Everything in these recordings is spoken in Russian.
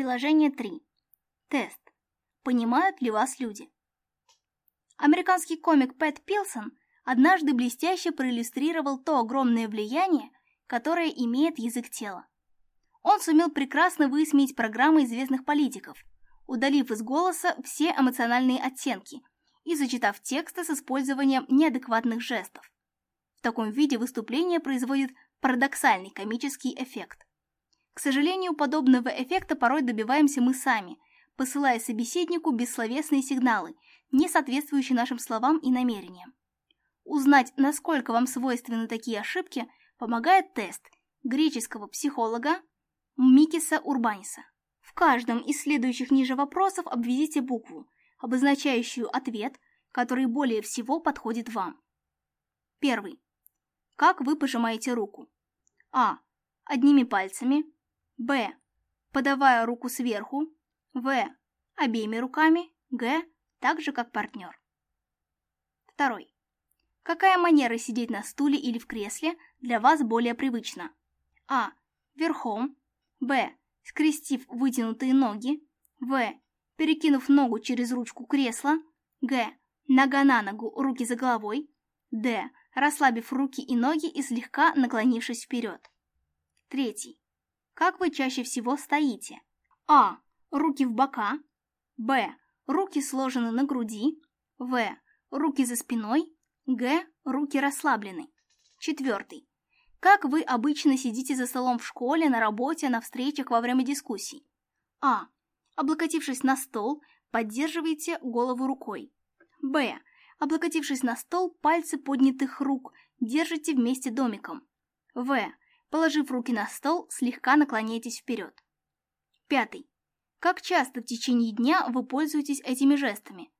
Приложение 3. Тест. Понимают ли вас люди? Американский комик Пэт Пилсон однажды блестяще проиллюстрировал то огромное влияние, которое имеет язык тела. Он сумел прекрасно высмеять программы известных политиков, удалив из голоса все эмоциональные оттенки и зачитав тексты с использованием неадекватных жестов. В таком виде выступление производит парадоксальный комический эффект. К сожалению, подобного эффекта порой добиваемся мы сами, посылая собеседнику бессловесные сигналы, не соответствующие нашим словам и намерениям. Узнать, насколько вам свойственны такие ошибки, помогает тест греческого психолога Микиса Урбаниса. В каждом из следующих ниже вопросов обведите букву, обозначающую ответ, который более всего подходит вам. Первый. Как вы пожимаете руку? А. Одними пальцами. Б. Подавая руку сверху. В. Обеими руками. Г. Так же, как партнер. Второй. Какая манера сидеть на стуле или в кресле для вас более привычна? А. Верхом. Б. Скрестив вытянутые ноги. В. Перекинув ногу через ручку кресла. Г. Нога на ногу, руки за головой. Д. Расслабив руки и ноги и слегка наклонившись вперед. Третий. Как вы чаще всего стоите? А. Руки в бока. Б. Руки сложены на груди. В. Руки за спиной. Г. Руки расслаблены. Четвертый. Как вы обычно сидите за столом в школе, на работе, на встречах во время дискуссий? А. Облокотившись на стол, поддерживаете голову рукой. Б. Облокотившись на стол, пальцы поднятых рук держите вместе домиком. В. Положив руки на стол, слегка наклоняйтесь вперед. Пятый. Как часто в течение дня вы пользуетесь этими жестами?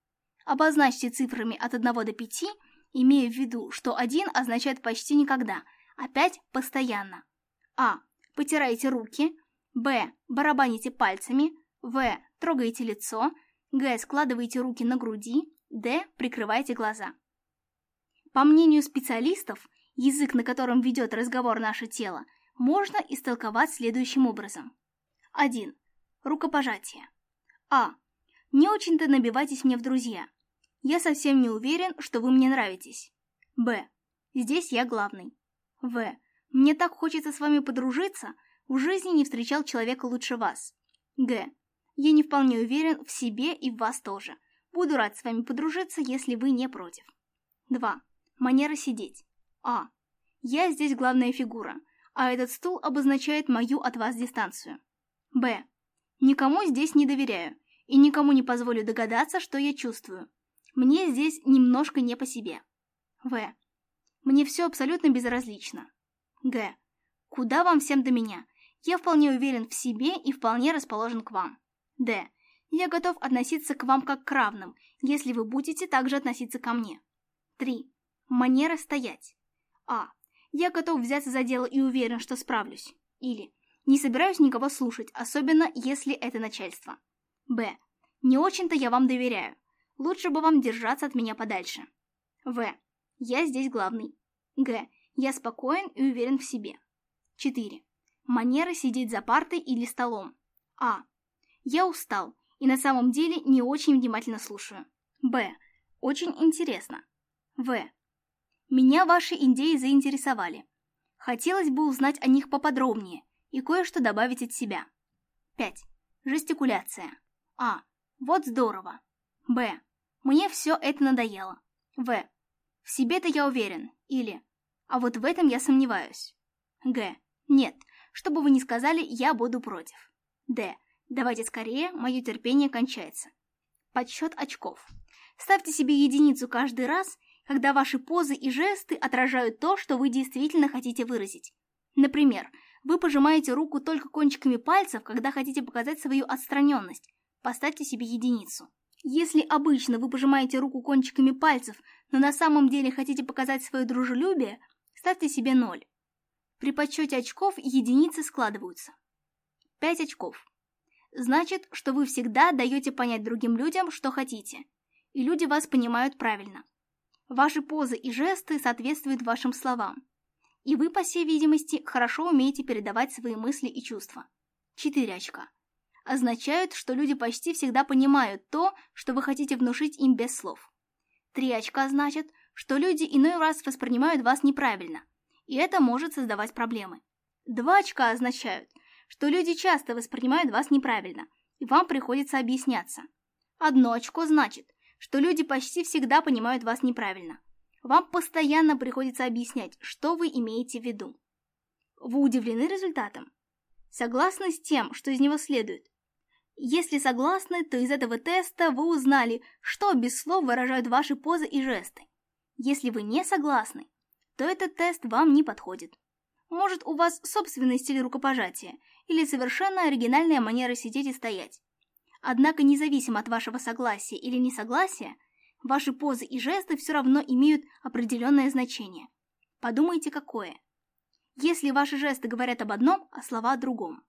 Обозначьте цифрами от 1 до 5, имея в виду, что 1 означает почти никогда, а 5 – постоянно. А. Потираете руки. Б. Барабаните пальцами. В. Трогаете лицо. Г. Складываете руки на груди. Д. Прикрываете глаза. По мнению специалистов, язык, на котором ведет разговор наше тело, можно истолковать следующим образом. 1. Рукопожатие. А. Не очень-то набивайтесь мне в друзья. Я совсем не уверен, что вы мне нравитесь. Б. Здесь я главный. В. Мне так хочется с вами подружиться, в жизни не встречал человека лучше вас. Г. Я не вполне уверен в себе и в вас тоже. Буду рад с вами подружиться, если вы не против. 2. Манера сидеть. А. Я здесь главная фигура, а этот стул обозначает мою от вас дистанцию. Б. Никому здесь не доверяю и никому не позволю догадаться, что я чувствую. Мне здесь немножко не по себе. В. Мне все абсолютно безразлично. Г. Куда вам всем до меня? Я вполне уверен в себе и вполне расположен к вам. Д. Я готов относиться к вам как к равным, если вы будете также относиться ко мне. 3. Манера стоять. А. Я готов взяться за дело и уверен, что справлюсь. Или не собираюсь никого слушать, особенно если это начальство. Б. Не очень-то я вам доверяю. Лучше бы вам держаться от меня подальше. В. Я здесь главный. Г. Я спокоен и уверен в себе. 4. Манера сидеть за партой или столом. А. Я устал и на самом деле не очень внимательно слушаю. Б. Очень интересно. В. Меня ваши идеи заинтересовали. Хотелось бы узнать о них поподробнее и кое-что добавить от себя. 5. Жестикуляция. А. Вот здорово. Б. Мне все это надоело. В. В себе-то я уверен. Или. А вот в этом я сомневаюсь. Г. Нет. Что бы вы ни сказали, я буду против. Д. Давайте скорее, мое терпение кончается. Подсчет очков. Ставьте себе единицу каждый раз – когда ваши позы и жесты отражают то, что вы действительно хотите выразить. Например, вы пожимаете руку только кончиками пальцев, когда хотите показать свою отстраненность. Поставьте себе единицу. Если обычно вы пожимаете руку кончиками пальцев, но на самом деле хотите показать свое дружелюбие, ставьте себе ноль. При подсчете очков единицы складываются. 5 очков. Значит, что вы всегда даете понять другим людям, что хотите. И люди вас понимают правильно. Ваши позы и жесты соответствуют вашим словам. И вы, по всей видимости, хорошо умеете передавать свои мысли и чувства. 4 очка. Означают, что люди почти всегда понимают то, что вы хотите внушить им без слов. 3 очка значит, что люди иной раз воспринимают вас неправильно, и это может создавать проблемы. 2 очка означают, что люди часто воспринимают вас неправильно, и вам приходится объясняться. Одно очко значит – что люди почти всегда понимают вас неправильно. Вам постоянно приходится объяснять, что вы имеете в виду. Вы удивлены результатом? Согласны с тем, что из него следует? Если согласны, то из этого теста вы узнали, что без слов выражают ваши позы и жесты. Если вы не согласны, то этот тест вам не подходит. Может, у вас собственный стиль рукопожатия или совершенно оригинальная манера сидеть и стоять. Однако, независимо от вашего согласия или несогласия, ваши позы и жесты все равно имеют определенное значение. Подумайте, какое. Если ваши жесты говорят об одном, а слова о другом.